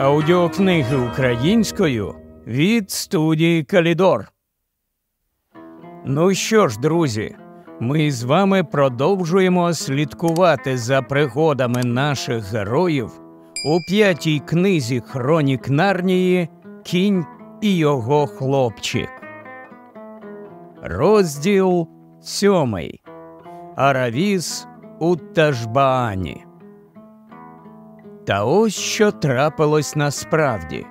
Аудіокниги українською від студії Калідор. Ну що ж, друзі, ми з вами продовжуємо слідкувати за пригодами наших героїв у п'ятій книзі Хронік Нарнії Кінь і його хлопчик. Розділ сьомий. Аравіс у Тажбаані. Та ось що трапилось насправді.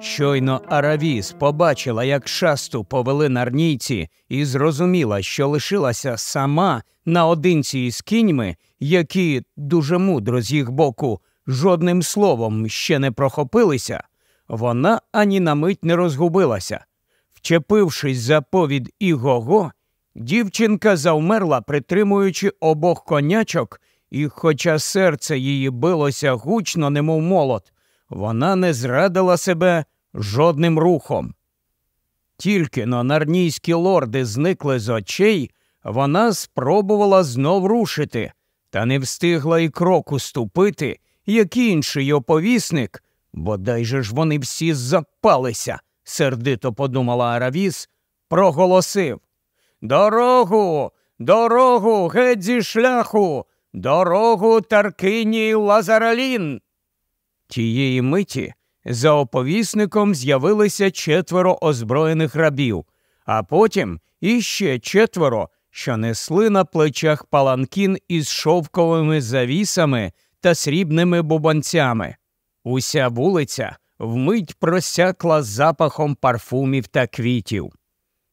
Щойно Аравіс побачила, як шасту повели нарнійці, і зрозуміла, що лишилася сама наодинці із кіньми, які дуже мудро з їх боку жодним словом ще не прохопилися, вона ані на мить не розгубилася. Вчепившись за повід Ігого, дівчинка завмерла, притримуючи обох конячок, і, хоча серце її билося гучно, немов молот, вона не зрадила себе жодним рухом. Тільки но нарнійські лорди зникли з очей, вона спробувала знов рушити, та не встигла й кроку ступити, як інший оповісник, бодай же ж вони всі запалися, сердито подумала Аравіс, проголосив. Дорогу, дорогу, геть зі шляху, дорогу Таркині Лазаралін. Тієї миті за оповісником з'явилися четверо озброєних рабів, а потім іще четверо, що несли на плечах паланкін із шовковими завісами та срібними бубанцями. Уся вулиця вмить просякла запахом парфумів та квітів.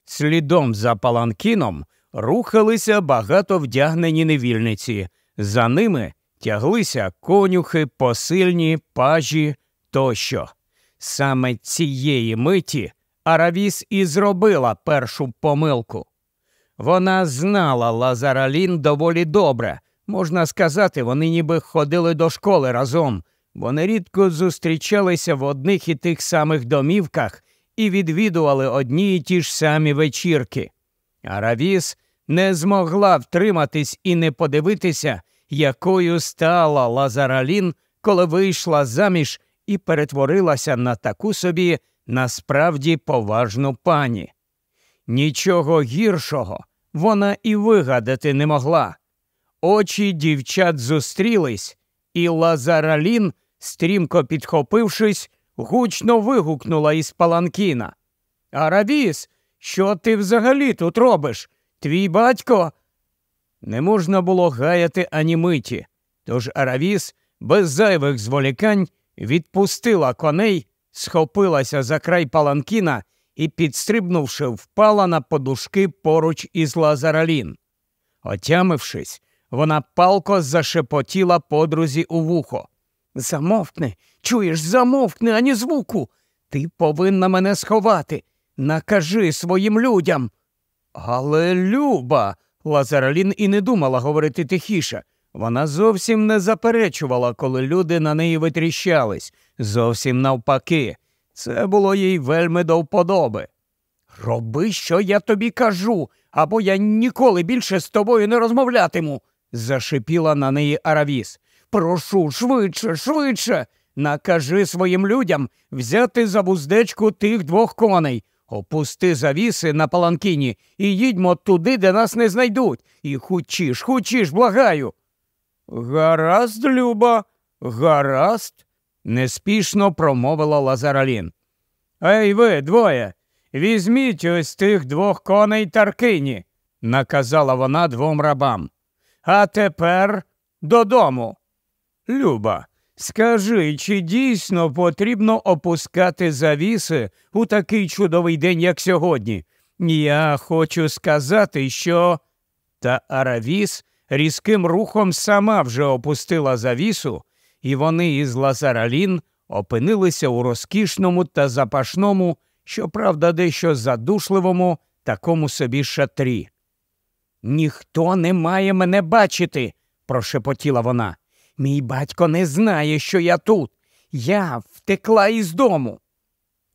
Слідом за паланкіном рухалися багато вдягнені невільниці, за ними тяглися конюхи, посильні, пажі тощо. Саме цієї миті Аравіс і зробила першу помилку. Вона знала Лазаралін доволі добре. Можна сказати, вони ніби ходили до школи разом. Вони рідко зустрічалися в одних і тих самих домівках і відвідували одні й ті ж самі вечірки. Аравіс не змогла втриматись і не подивитися, якою стала Лазаралін, коли вийшла заміж і перетворилася на таку собі насправді поважну пані. Нічого гіршого вона і вигадати не могла. Очі дівчат зустрілись, і Лазаралін, стрімко підхопившись, гучно вигукнула із паланкіна. Аравіс, що ти взагалі тут робиш? Твій батько. Не можна було гаяти ані миті, тож Аравіс без зайвих зволікань відпустила коней, схопилася за край паланкіна і, підстрибнувши, впала на подушки поруч із Лазаралін. Отямившись, вона палко зашепотіла подрузі у вухо. Замовкни, чуєш, замовкни, ані звуку. Ти повинна мене сховати. Накажи своїм людям. Але Люба. Лазаралін і не думала говорити тихіше. Вона зовсім не заперечувала, коли люди на неї витріщались. Зовсім навпаки. Це було їй вельми до вподоби. Роби, що я тобі кажу, або я ніколи більше з тобою не розмовлятиму, зашипіла на неї Аравіс. Прошу швидше, швидше. Накажи своїм людям взяти за вуздечку тих двох коней. Опусти завіси на паланкіні і їдьмо туди, де нас не знайдуть. І хучіш, хучіш, благаю. Гаразд, Люба, гаразд, неспішно промовила Лазаралін. Ей ви, двоє, візьміть ось тих двох коней Таркині, наказала вона двом рабам. А тепер додому. Люба, скажи, чи дійсно потрібно опускати завіси у такий чудовий день, як сьогодні? Я хочу сказати, що. Та Аравіс різким рухом сама вже опустила завісу, і вони із Лазаралін опинилися у розкішному та запашному, щоправда, дещо задушливому такому собі шатрі. Ніхто не має мене бачити, прошепотіла вона. Мій батько не знає, що я тут. Я втекла із дому.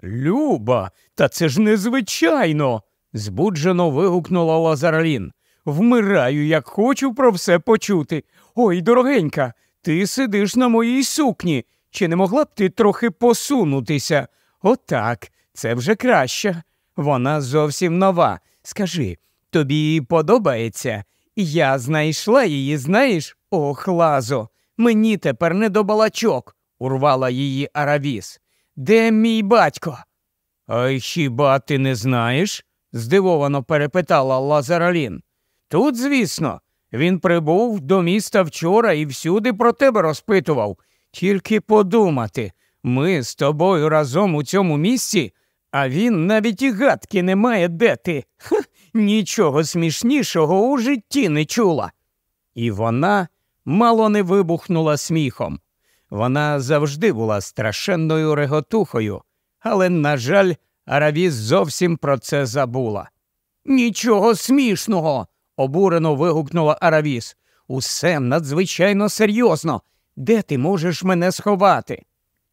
Люба, та це ж незвичайно. збуджено вигукнула Лазаралін. Вмираю, як хочу про все почути. Ой, дорогенька, ти сидиш на моїй сукні. чи не могла б ти трохи посунутися? Отак, це вже краще. Вона зовсім нова. Скажи, тобі подобається? Я знайшла її, знаєш? Ох, лазо, мені тепер не до балачок, урвала її Аравіс. Де мій батько? А хіба ти не знаєш? здивовано перепитала Лазаралін. Тут, звісно, він прибув до міста вчора і всюди про тебе розпитував. Тільки подумати, ми з тобою разом у цьому місці, а він навіть і гадки не має, де ти. Ха, нічого смішнішого у житті не чула. І вона мало не вибухнула сміхом. Вона завжди була страшенною реготухою, але, на жаль, Аравіс зовсім про це забула. Нічого смішного, обурено вигукнула Аравіс. Усе надзвичайно серйозно. Де ти можеш мене сховати?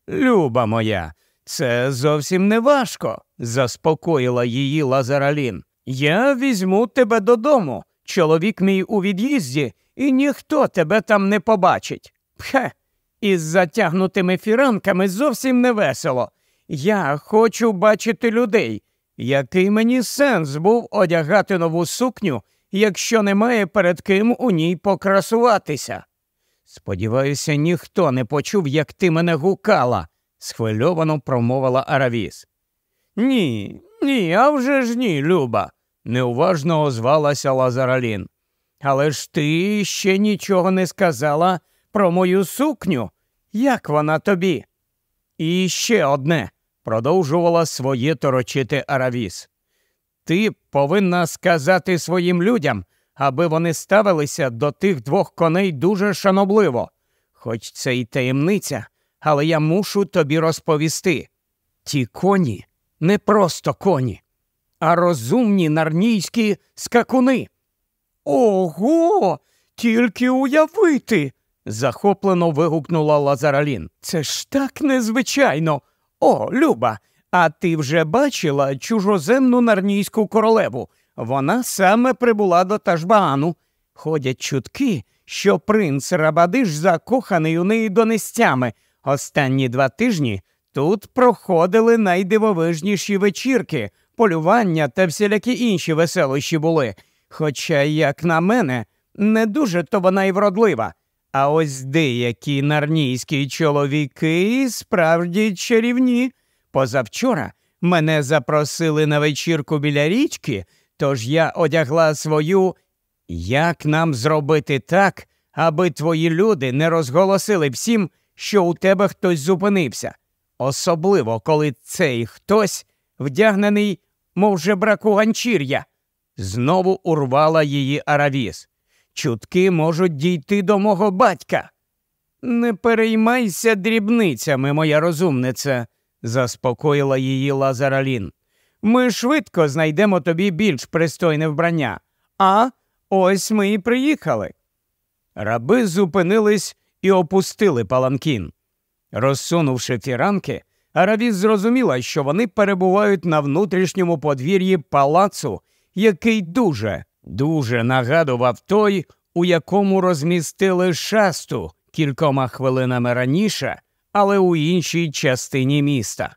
Люба моя, це зовсім не важко, заспокоїла її Лазаралін. Я візьму тебе додому. Чоловік мій у від'їзді, і ніхто тебе там не побачить. Пхе, із затягнутими фіранками зовсім не весело. Я хочу бачити людей. Який мені сенс був одягати нову сукню, якщо немає перед ким у ній покрасуватися? Сподіваюся, ніхто не почув, як ти мене гукала, схвильовано промовила Аравіс. Ні, ні, а вже ж ні, Люба, неуважно озвалася Лазаралін. Але ж ти ще нічого не сказала про мою сукню. Як вона тобі? І ще одне, продовжувала своє торочити Аравіс. Ти повинна сказати своїм людям, аби вони ставилися до тих двох коней дуже шанобливо. Хоч це й таємниця, але я мушу тобі розповісти. Ті коні не просто коні, а розумні нарнійські скакуни. Ого, тільки уявити. захоплено вигукнула Лазаралін. Це ж так незвичайно. О, Люба, а ти вже бачила чужоземну нарнійську королеву. Вона саме прибула до Тажбаану. Ходять чутки, що принц Рабадиш закоханий у неї донестями. Останні два тижні тут проходили найдивовижніші вечірки, полювання та всілякі інші веселощі були. Хоча, як на мене, не дуже то вона й вродлива. А ось деякі нарнійські чоловіки справді чарівні. Позавчора мене запросили на вечірку біля річки, тож я одягла свою. Як нам зробити так, аби твої люди не розголосили всім, що у тебе хтось зупинився, особливо коли цей хтось вдягнений, мов жебраку ганчір'я, знову урвала її Аравіс. Чутки можуть дійти до мого батька. Не переймайся дрібницями, моя розумниця, заспокоїла її Лазаралін. Ми швидко знайдемо тобі більш пристойне вбрання. А ось ми і приїхали. Раби зупинились і опустили паланкін. Розсунувши фіранки, Аравіс зрозуміла, що вони перебувають на внутрішньому подвір'ї палацу, який дуже, дуже нагадував той, у якому розмістили шасту кількома хвилинами раніше, але у іншій частині міста.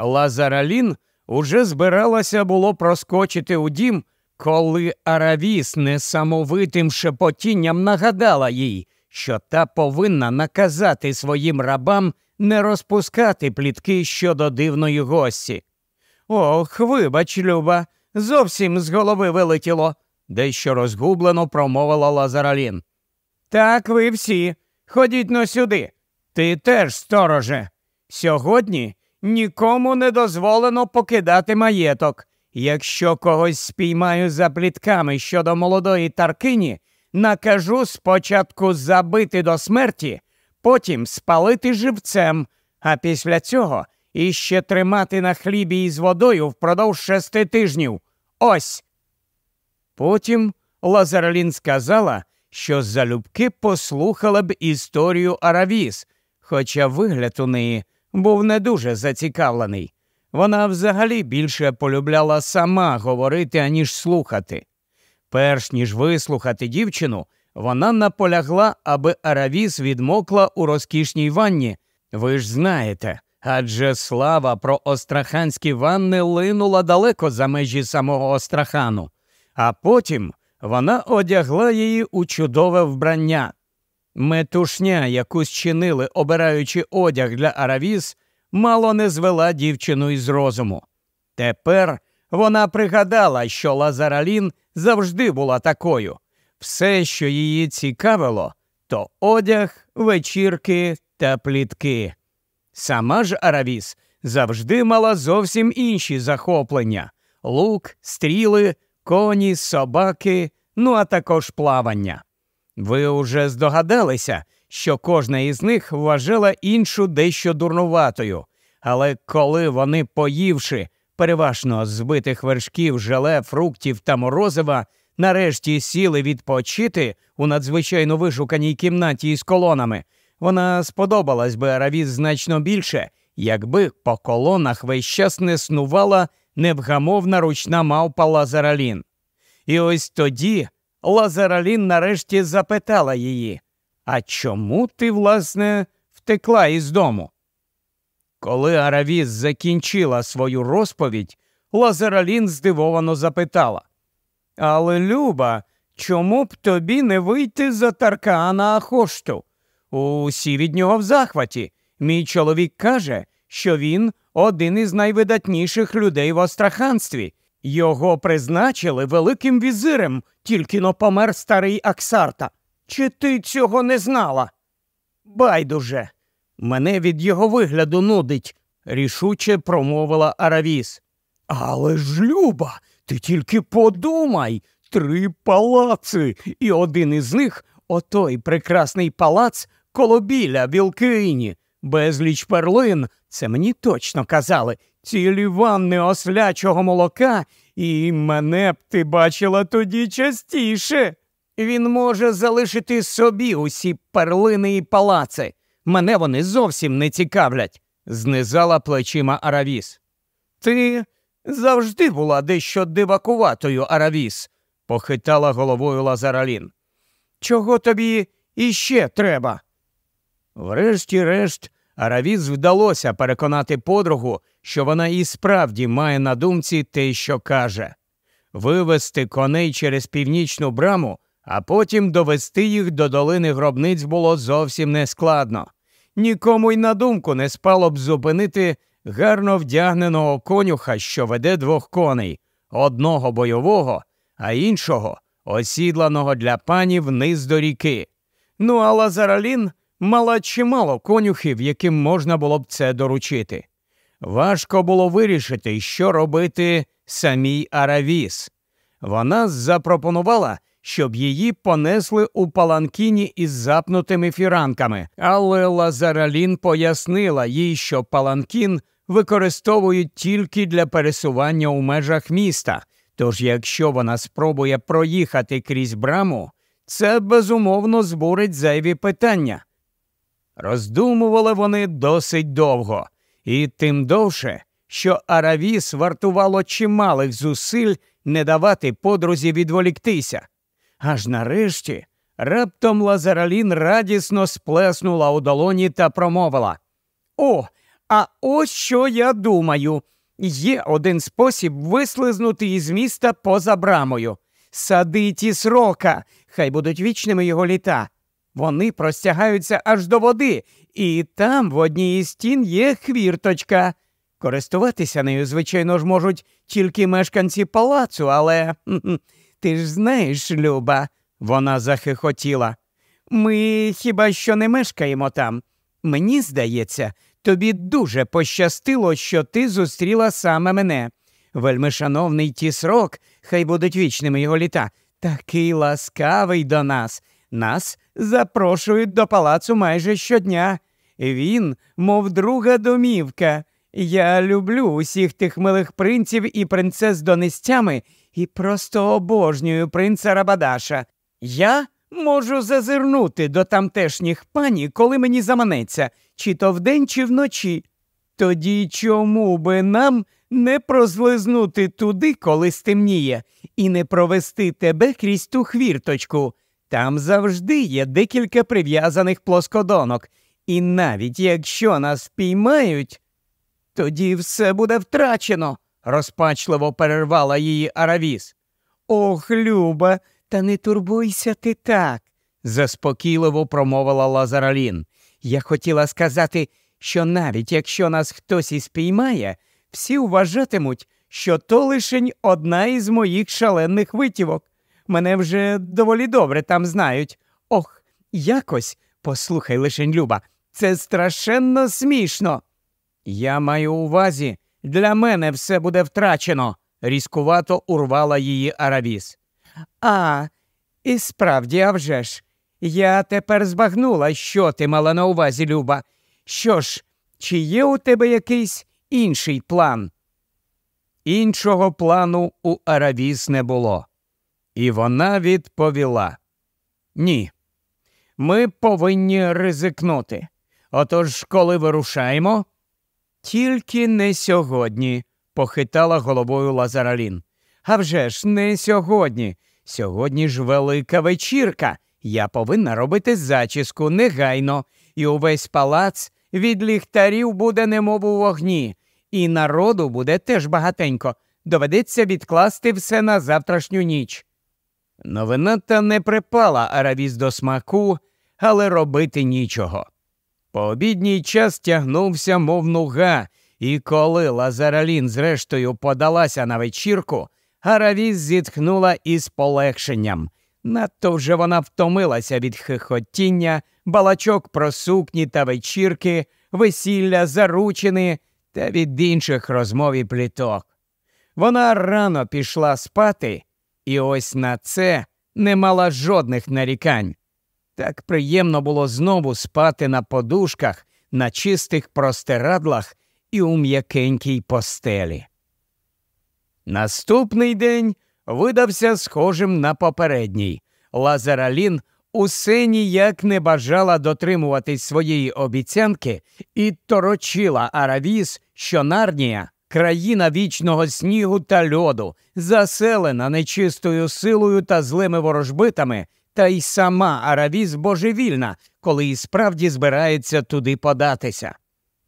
Лазаралін уже збиралася було проскочити у дім, коли Аравіс несамовитим шепотінням нагадала їй, що та повинна наказати своїм рабам не розпускати плітки щодо дивної гості. Ох, вибач, Люба, зовсім з голови вилетіло, дещо розгублено промовила Лазаралін. Так ви всі, ходіть но сюди. Ти теж, стороже. Сьогодні нікому не дозволено покидати маєток. Якщо когось спіймаю за плітками щодо молодої таркині, накажу спочатку забити до смерті, потім спалити живцем, а після цього іще тримати на хлібі із водою впродовж шести тижнів. Ось. Потім Лазаралін сказала, що залюбки послухала б історію Аравіс, хоча вигляд у неї був не дуже зацікавлений. Вона взагалі більше полюбляла сама говорити, аніж слухати. Перш ніж вислухати дівчину, вона наполягла, аби Аравіс відмокла у розкішній ванні, Ви ж знаєте, адже слава про остраханські ванни линула далеко за межі самого Острахану, а потім вона одягла її у чудове вбрання. Метушня, яку зчинили, обираючи одяг для Аравіс, мало не звела дівчину із розуму. Тепер вона пригадала, що Лазаралін завжди була такою. Все, що її цікавило, то одяг, вечірки та плітки. Сама ж Аравіс завжди мала зовсім інші захоплення лук, стріли, коні, собаки, ну а також плавання. Ви уже здогадалися, що кожна із них вважала іншу дещо дурнуватою, але коли вони, поївши переважно збитих вершків, желе, фруктів та морозива, нарешті сіли відпочити у надзвичайно вишуканій кімнаті із колонами, вона сподобалась би Аравіс значно більше, якби по колонах весь час не снувала невгамовна ручна мавпа Лазаралін. І ось тоді Лазаралін нарешті запитала її А чому ти, власне, втекла із дому? Коли Аравіс закінчила свою розповідь, Лазаралін здивовано запитала Але, Люба, чому б тобі не вийти за Таркаана Ахошту? Усі від нього в захваті. Мій чоловік каже, що він один із найвидатніших людей в Остраханстві. Його призначили великим візирем, тільки но помер старий Аксарта. Чи ти цього не знала? Байдуже, мене від його вигляду нудить, рішуче промовила Аравіс. Але ж, Люба, ти тільки подумай три палаци, і один із них отой прекрасний палац коло біля Вілкині, безліч перлин, це мені точно казали, цілі ванни ослячого молока, і мене б ти бачила тоді частіше. Він може залишити собі усі перлини і палаци. Мене вони зовсім не цікавлять, знизала плечима Аравіс. Ти завжди була дещо дивакуватою, Аравіс, похитала головою Лазаралін. Чого тобі іще треба? Врешті-решт, Аравіс вдалося переконати подругу, що вона і справді має на думці те, що каже вивести коней через північну браму, а потім довести їх до долини гробниць було зовсім нескладно. Нікому й на думку не спало б зупинити гарно вдягненого конюха, що веде двох коней одного бойового, а іншого осідланого для панів вниз до ріки. Ну а Лазаралін мала чимало конюхів, яким можна було б це доручити. Важко було вирішити, що робити самій Аравіс. Вона запропонувала, щоб її понесли у паланкіні із запнутими фіранками, але Лазаралін пояснила їй, що паланкін використовують тільки для пересування у межах міста. Тож, якщо вона спробує проїхати крізь браму, це безумовно збурить зайві питання. Роздумували вони досить довго, і тим довше, що Аравіс вартувало чималих зусиль не давати подрузі відволіктися. Аж нарешті раптом Лазаралін радісно сплеснула у долоні та промовила О, а ось що я думаю. Є один спосіб вислизнути із міста поза брамою. Садиті срока, хай будуть вічними його літа. Вони простягаються аж до води, і там в одній із стін є хвірточка. Користуватися нею, звичайно ж, можуть тільки мешканці палацу, але ти ж знаєш, Люба, вона захихотіла. Ми хіба що не мешкаємо там. Мені здається, тобі дуже пощастило, що ти зустріла саме мене. Вельми шановний тісрок, хай будуть вічними його літа, такий ласкавий до нас. Нас запрошують до палацу майже щодня. Він, мов друга домівка. Я люблю усіх тих милих принців і принцес донестями і просто обожнюю принца Рабадаша. Я можу зазирнути до тамтешніх пані, коли мені заманеться, чи то вдень, чи вночі. Тоді чому би нам не прозлизнути туди, коли стемніє, і не провести тебе крізь ту хвірточку? Там завжди є декілька прив'язаних плоскодонок, І навіть якщо нас піймають, тоді все буде втрачено, розпачливо перервала її Аравіс. Ох, Люба, та не турбуйся ти так, заспокійливо промовила Лазаралін. Я хотіла сказати, що навіть якщо нас хтось і спіймає, всі вважатимуть, що то лишень одна із моїх шалених витівок. Мене вже доволі добре там знають. Ох, якось, послухай лишень, Люба, це страшенно смішно. Я маю увазі, для мене все буде втрачено, різкувато урвала її Аравіс. А, і справді, а вже ж, я тепер збагнула, що ти мала на увазі, Люба. Що ж, чи є у тебе якийсь інший план? Іншого плану у Аравіс не було. І вона відповіла: Ні, ми повинні ризикнути. Отож, коли вирушаємо, тільки не сьогодні, похитала головою Лазаралін. «А вже ж не сьогодні. Сьогодні ж велика вечірка. Я повинна робити зачіску негайно, і увесь палац від ліхтарів буде немов у вогні, і народу буде теж багатенько. Доведеться відкласти все на завтрашню ніч. Новина та не припала Аравіс до смаку, але робити нічого. Пообідній час тягнувся, мов нуга, і коли Лазаралін, зрештою, подалася на вечірку, Аравіс зітхнула із полегшенням. Надто вже вона втомилася від хихотіння, балачок про сукні та вечірки, весілля, заручини та від інших розмов і пліток. Вона рано пішла спати, і ось на це не мала жодних нарікань. Так приємно було знову спати на подушках, на чистих простирадлах і у м'якенькій постелі. Наступний день видався схожим на попередній. Лазаралін усе ніяк не бажала дотримуватись своєї обіцянки і торочила Аравіс, що Нарнія країна вічного снігу та льоду, заселена нечистою силою та злими ворожбитами, та й сама Аравіс божевільна, коли і справді збирається туди податися.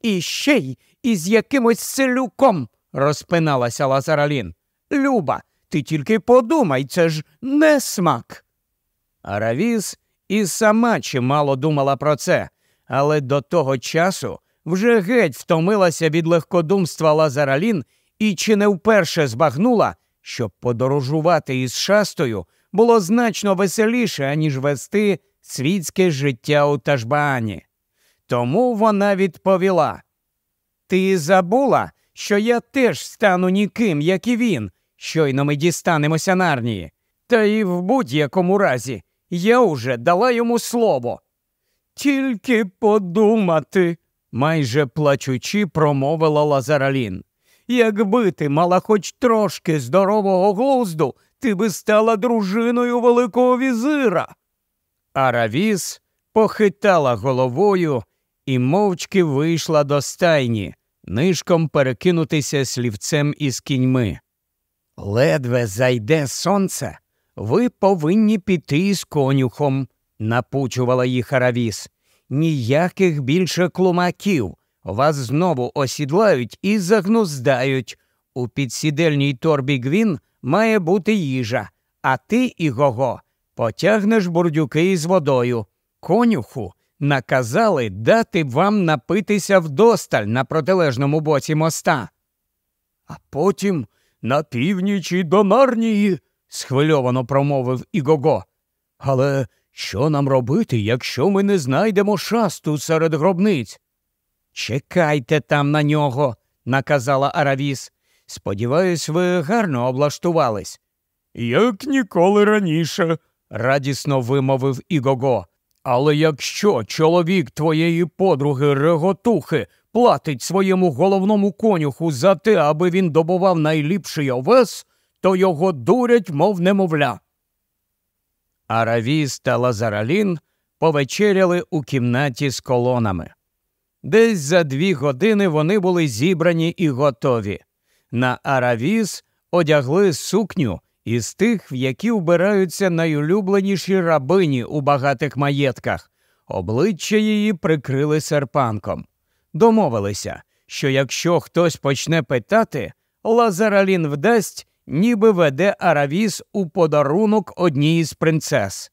І ще й із якимось селюком, розпиналася Лазаралін. Люба, ти тільки подумай, це ж не смак. Аравіс і сама чимало думала про це, але до того часу вже геть втомилася від легкодумства Лазаралін і чи не вперше збагнула, щоб подорожувати із шастою було значно веселіше, аніж вести світське життя у Тажбаані. Тому вона відповіла: Ти забула, що я теж стану ніким, як і він, щойно ми дістанемося нарнії. Та і в будь-якому разі я уже дала йому слово. Тільки подумати, майже плачучи, промовила Лазаралін. Якби ти мала хоч трошки здорового глузду, ти би стала дружиною Великого візира. Аравіс похитала головою і мовчки вийшла до стайні, нишком перекинутися слівцем із кіньми. Ледве зайде сонце, ви повинні піти із конюхом, напучувала їх Аравіс. Ніяких більше клумаків. Вас знову осідлають і загнуздають. У підсідельній торбі Гвін має бути їжа, а ти, Ігого, потягнеш бурдюки із водою. Конюху наказали дати вам напитися вдосталь на протилежному боці моста. А потім на північі до Нарнії, схвильовано промовив Ігого. Але що нам робити, якщо ми не знайдемо шасту серед гробниць? Чекайте там на нього, наказала Аравіс. Сподіваюсь, ви гарно облаштувались. Як ніколи раніше, радісно вимовив Ігого. Але якщо чоловік твоєї подруги Реготухи платить своєму головному конюху за те, аби він добував найліпший овес, то його дурять, мов немовля. Аравіс та Лазаралін повечеряли у кімнаті з колонами. Десь за дві години вони були зібрані і готові. На Аравіс одягли сукню із тих, в які вбираються найулюбленіші рабині у багатих маєтках, Обличчя її прикрили серпанком. Домовилися, що якщо хтось почне питати, Лазаралін вдасть, ніби веде Аравіс у подарунок одній із принцес.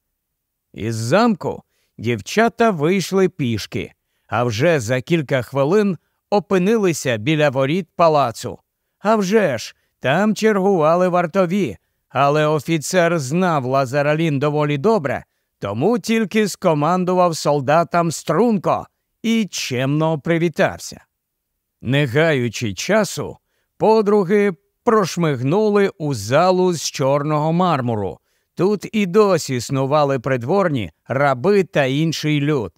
Із замку дівчата вийшли пішки, а вже за кілька хвилин опинилися біля воріт палацу. А вже ж, там чергували вартові, але офіцер знав Лазаралін доволі добре, тому тільки скомандував солдатам струнко і чемно привітався. Не гаючи часу, подруги прошмигнули у залу з чорного мармуру. Тут і досі снували придворні раби та інший люд.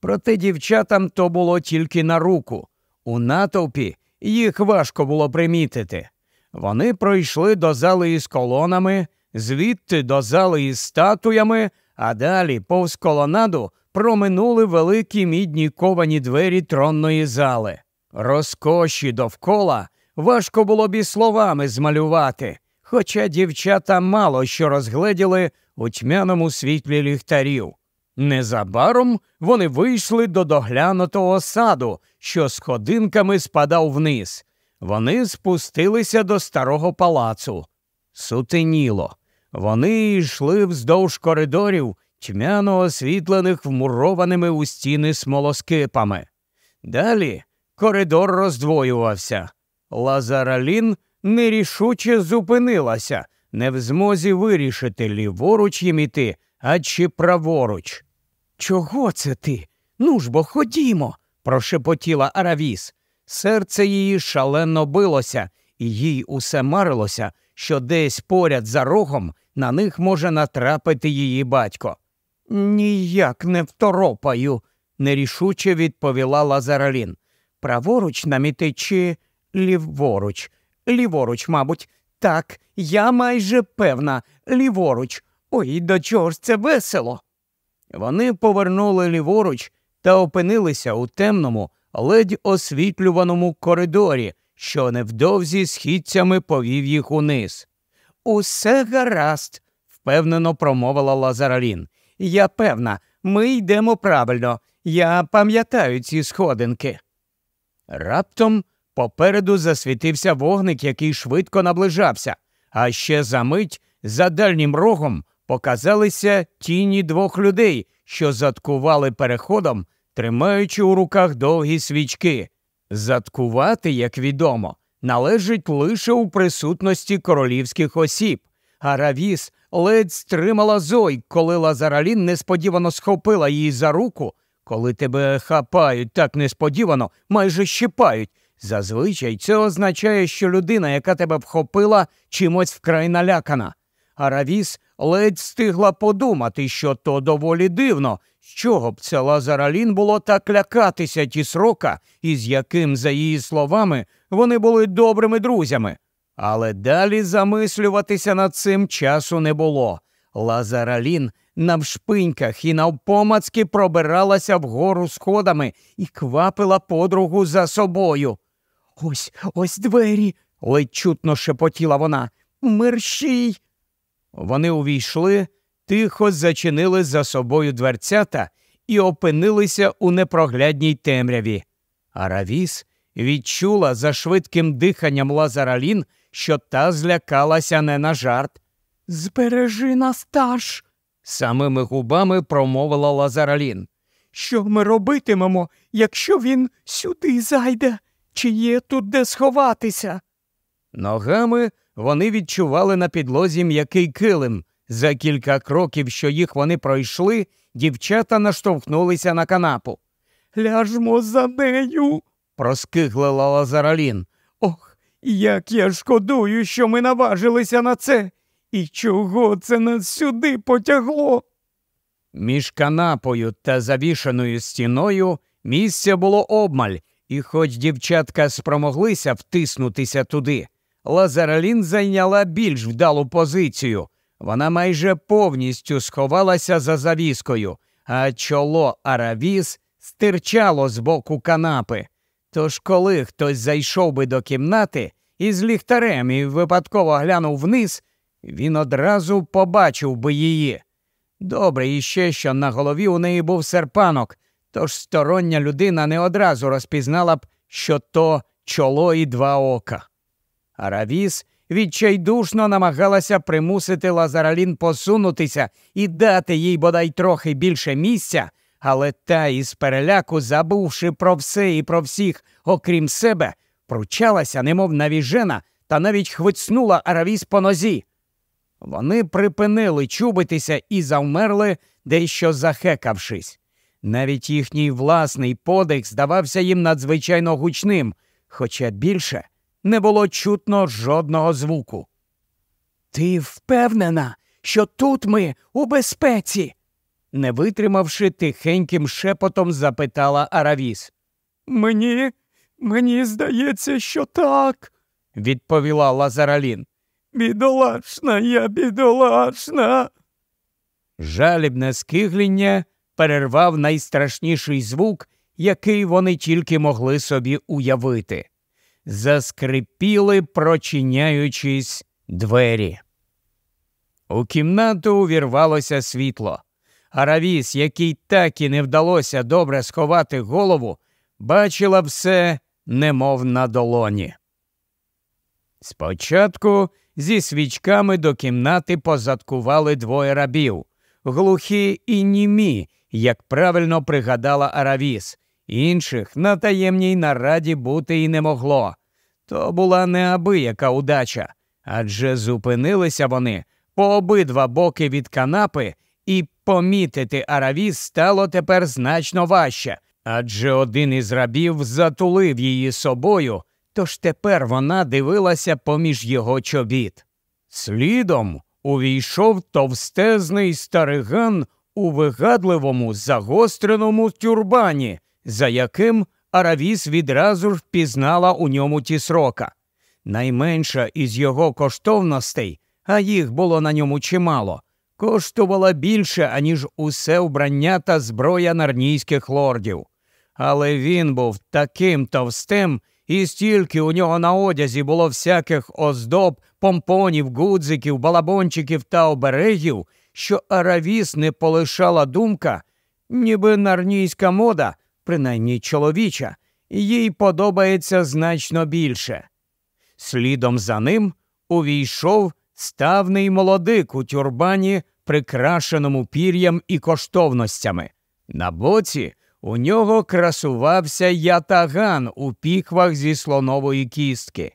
Проте дівчатам то було тільки на руку. У натовпі їх важко було примітити. Вони пройшли до зали із колонами, звідти до зали із статуями, а далі, повз колонаду, проминули великі мідні ковані двері тронної зали. Розкоші довкола важко було б і словами змалювати, хоча дівчата мало що розгледіли у тьмяному світлі ліхтарів. Незабаром вони вийшли до доглянутого саду, що сходинками спадав вниз. Вони спустилися до старого палацу. Сутеніло. Вони йшли вздовж коридорів, тьмяно освітлених вмурованими у стіни смолоскипами. Далі коридор роздвоювався. Лазаралін нерішуче зупинилася, не в змозі вирішити, ліворуч їм іти, а чи праворуч. Чого це ти? Ну ж бо ходімо, прошепотіла Аравіс. Серце її шалено билося, і їй усе марилося, що десь поряд за рогом на них може натрапити її батько. Ніяк не второпаю, нерішуче відповіла Лазаралін. Праворуч нам чи ліворуч? Ліворуч, мабуть, так, я майже певна, ліворуч. Ой, до чого ж це весело. Вони повернули ліворуч та опинилися у темному, ледь освітлюваному коридорі, що невдовзі східцями повів їх униз. Усе гаразд, впевнено промовила Лазаралін. Я певна, ми йдемо правильно. Я пам'ятаю ці сходинки. Раптом попереду засвітився вогник, який швидко наближався, а ще за мить за дальнім рогом показалися тіні двох людей, що заткували переходом, тримаючи у руках довгі свічки. Заткувати, як відомо, належить лише у присутності королівських осіб. А Равіс ледь стримала Зой, коли Лазаралін несподівано схопила її за руку. Коли тебе хапають так несподівано, майже щипають. Зазвичай це означає, що людина, яка тебе вхопила, чимось вкрай налякана. А Равіс ледь встигла подумати, що то доволі дивно, з чого б це Лазаралін було так лякатися ті срока, із яким, за її словами, вони були добрими друзями. Але далі замислюватися над цим часу не було. Лазаралін навшпиньках і навпомацки пробиралася вгору сходами і квапила подругу за собою. Ось ось двері, ледь чутно шепотіла вона. Мерщій. Вони увійшли, тихо зачинили за собою дверцята і опинилися у непроглядній темряві. Аравіс відчула за швидким диханням Лазаралін, що та злякалася не на жарт. Збережи нас, Таш, самими губами промовила Лазаралін. Що ми робитимемо, якщо він сюди зайде? Чи є тут де сховатися? Ногами вони відчували на підлозі м'який килим. За кілька кроків, що їх вони пройшли, дівчата наштовхнулися на канапу. Ляжмо за нею, проскиглила Лазаралін. Ох, як я шкодую, що ми наважилися на це. І чого це нас сюди потягло? Між канапою та завішаною стіною місця було обмаль, і хоч дівчатка спромоглися втиснутися туди, Лазаралін зайняла більш вдалу позицію. Вона майже повністю сховалася за завіскою, а чоло Аравіс стирчало з боку канапи. Тож, коли хтось зайшов би до кімнати із ліхтарем і випадково глянув вниз, він одразу побачив би її. Добре іще, що на голові у неї був серпанок, тож стороння людина не одразу розпізнала б, що то чоло і два ока. Аравіс відчайдушно намагалася примусити Лазаралін посунутися і дати їй бодай трохи більше місця, але та із переляку, забувши про все і про всіх, окрім себе, пручалася, немов навіжена, та навіть хвицнула Аравіс по нозі. Вони припинили чубитися і завмерли, дещо захекавшись. Навіть їхній власний подих здавався їм надзвичайно гучним, хоча більше не було чутно жодного звуку. Ти впевнена, що тут ми у безпеці? не витримавши тихеньким шепотом, запитала Аравіс. Мені, мені здається, що так, відповіла Лазаралін. Бідолашна я, бідолашна. Жалібне скигління перервав найстрашніший звук, який вони тільки могли собі уявити. Заскрипіли, прочиняючись двері. У кімнату увірвалося світло. Аравіс, який так і не вдалося добре сховати голову, бачила все, немов на долоні. Спочатку зі свічками до кімнати позадкували двоє рабів, глухі і німі, як правильно пригадала Аравіс. Інших на таємній нараді бути і не могло. То була неабияка удача, адже зупинилися вони по обидва боки від канапи, і помітити Аравіс стало тепер значно важче, адже один із рабів затулив її собою, тож тепер вона дивилася поміж його чобіт. Слідом увійшов товстезний стариган у вигадливому загостреному тюрбані, за яким Аравіс відразу ж впізнала у ньому тісрока. Найменша із його коштовностей, а їх було на ньому чимало, коштувала більше, аніж усе вбрання та зброя нарнійських лордів. Але він був таким товстим, і стільки у нього на одязі було всяких оздоб, помпонів, гудзиків, балабончиків та оберегів, що Аравіс не полишала думка, ніби нарнійська мода, принаймні чоловіча, їй подобається значно більше. Слідом за ним увійшов ставний молодик у тюрбані, прикрашеному пір'ям і коштовностями. На боці у нього красувався ятаган у піхвах зі слонової кістки.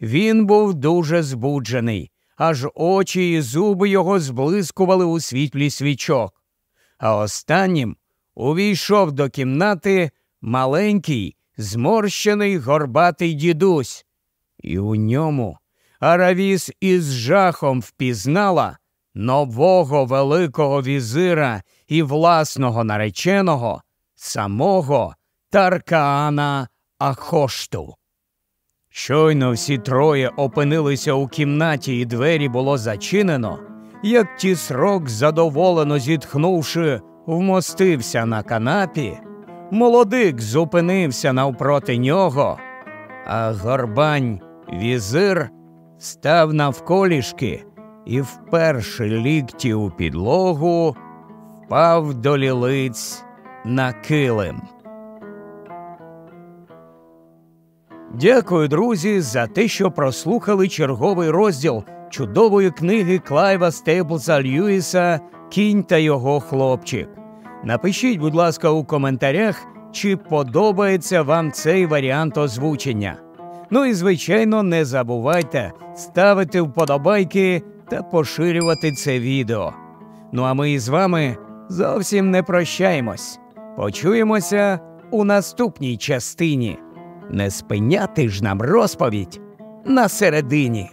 Він був дуже збуджений, аж очі і зуби його зблискували у світлі свічок. А останнім увійшов до кімнати маленький, зморщений горбатий дідусь, і у ньому Аравіс із жахом впізнала нового великого візира і власного нареченого самого Таркаана Ахошту. Щойно всі троє опинилися у кімнаті, і двері було зачинено, як тісрок, задоволено зітхнувши, вмостився на канапі, молодик зупинився навпроти нього, а горбань візир став навколішки і, вперше лікті у підлогу, впав до лілиць на килим. Дякую, друзі, за те, що прослухали черговий розділ чудової книги Клайва Стейблса Льюіса Кінь та його хлопчик. Напишіть, будь ласка, у коментарях, чи подобається вам цей варіант озвучення. Ну і, звичайно, не забувайте ставити вподобайки та поширювати це відео. Ну а ми з вами зовсім не прощаємось. Почуємося у наступній частині. Не спиняти ж нам розповідь на середині.